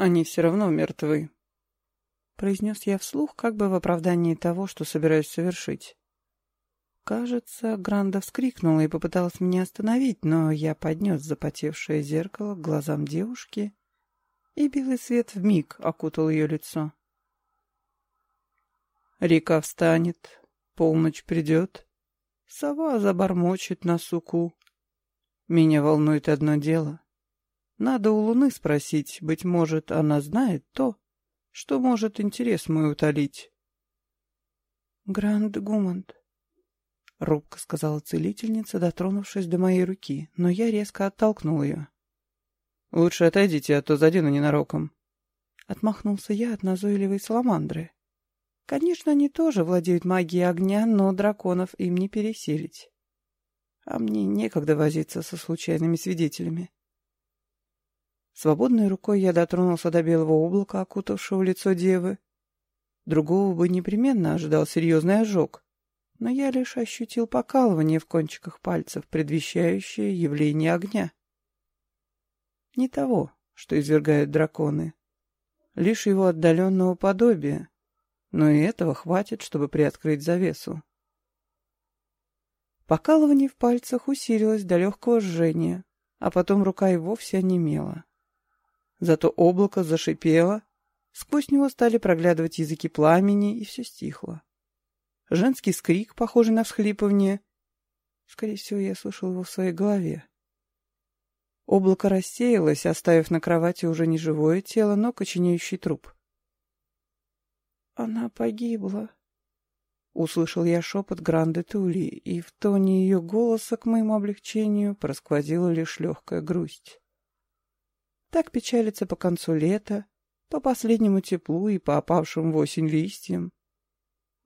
Они все равно мертвы. Произнес я вслух, как бы в оправдании того, что собираюсь совершить. Кажется, Гранда вскрикнула и попыталась меня остановить, но я поднес запотевшее зеркало к глазам девушки, и белый свет вмиг окутал ее лицо. Река встанет, полночь придет, сова забормочет на суку. Меня волнует одно дело. Надо у Луны спросить, быть может, она знает то, что может интерес мой утолить. Гранд Гумант, — робко сказала целительница, дотронувшись до моей руки, но я резко оттолкнул ее. «Лучше отойдите, а то задену ненароком». Отмахнулся я от назойливой саламандры. Конечно, они тоже владеют магией огня, но драконов им не пересилить. А мне некогда возиться со случайными свидетелями. Свободной рукой я дотронулся до белого облака, окутавшего лицо девы. Другого бы непременно ожидал серьезный ожог но я лишь ощутил покалывание в кончиках пальцев, предвещающее явление огня. Не того, что извергают драконы, лишь его отдаленного подобия, но и этого хватит, чтобы приоткрыть завесу. Покалывание в пальцах усилилось до легкого жжения, а потом рука и вовсе онемела. Зато облако зашипело, сквозь него стали проглядывать языки пламени, и все стихло женский скрик, похожий на всхлипывание. Скорее всего, я слышал его в своей голове. Облако рассеялось, оставив на кровати уже не живое тело, но коченеющий труп. «Она погибла», — услышал я шепот Гранды Тули, и в тоне ее голоса к моему облегчению просквозила лишь легкая грусть. Так печалится по концу лета, по последнему теплу и по опавшим в осень листьям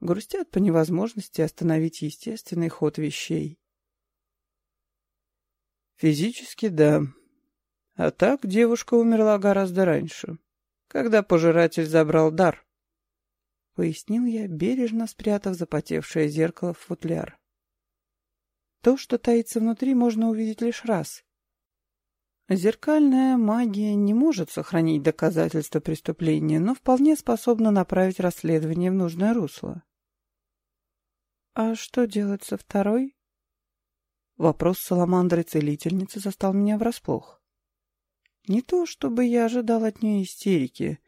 грустят по невозможности остановить естественный ход вещей. Физически, да. А так девушка умерла гораздо раньше, когда пожиратель забрал дар. Пояснил я, бережно спрятав запотевшее зеркало в футляр. То, что таится внутри, можно увидеть лишь раз. Зеркальная магия не может сохранить доказательства преступления, но вполне способна направить расследование в нужное русло. «А что делать со второй?» Вопрос саламандры-целительницы застал меня врасплох. Не то, чтобы я ожидал от нее истерики.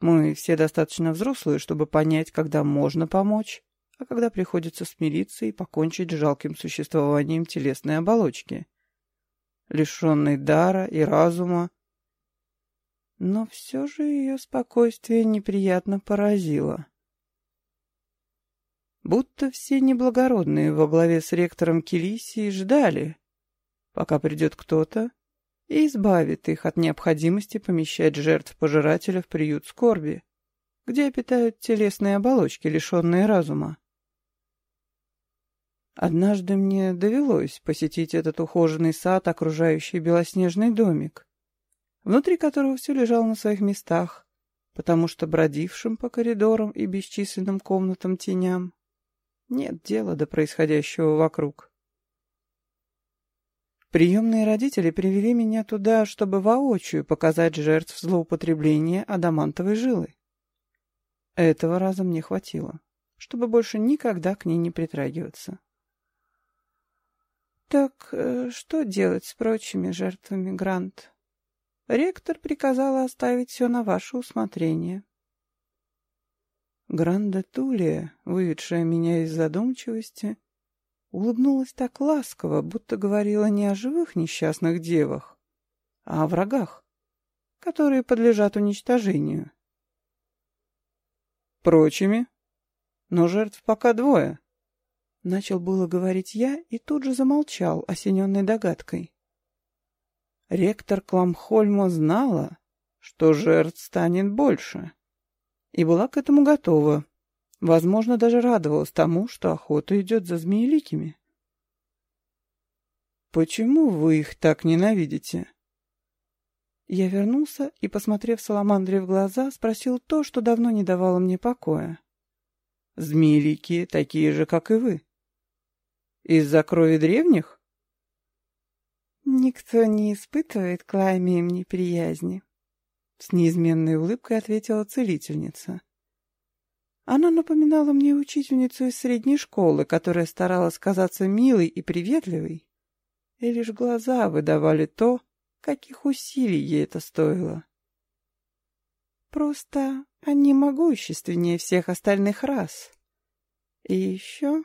Мы все достаточно взрослые, чтобы понять, когда можно помочь, а когда приходится смириться и покончить с жалким существованием телесной оболочки, лишенной дара и разума. Но все же ее спокойствие неприятно поразило будто все неблагородные во главе с ректором Келисии ждали, пока придет кто-то и избавит их от необходимости помещать жертв пожирателя в приют скорби, где обитают телесные оболочки, лишенные разума. Однажды мне довелось посетить этот ухоженный сад, окружающий белоснежный домик, внутри которого все лежало на своих местах, потому что бродившим по коридорам и бесчисленным комнатам теням нет дела до происходящего вокруг. Приемные родители привели меня туда, чтобы воочию показать жертв злоупотребления адамантовой жилы. Этого раза мне хватило, чтобы больше никогда к ней не притрагиваться. Так э, что делать с прочими жертвами Грант? Ректор приказала оставить все на ваше усмотрение. Гранда Тулия, выведшая меня из задумчивости, улыбнулась так ласково, будто говорила не о живых несчастных девах, а о врагах, которые подлежат уничтожению. Прочими? Но жертв пока двое. Начал было говорить я и тут же замолчал, осененный догадкой. Ректор Кламхольма знала, что жертв станет больше и была к этому готова. Возможно, даже радовалась тому, что охота идет за змееликими. «Почему вы их так ненавидите?» Я вернулся и, посмотрев Саламандре в глаза, спросил то, что давно не давало мне покоя. «Змеелики такие же, как и вы. Из-за крови древних?» «Никто не испытывает к ламиям неприязни», С неизменной улыбкой ответила целительница. Она напоминала мне учительницу из средней школы, которая старалась казаться милой и приветливой, и лишь глаза выдавали то, каких усилий ей это стоило. Просто они могущественнее всех остальных рас. И еще...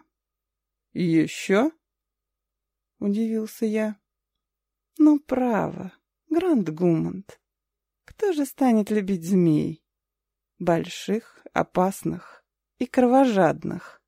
Еще? Удивился я. Ну, право, Гранд Гумант. Кто же станет любить змей? Больших, опасных и кровожадных.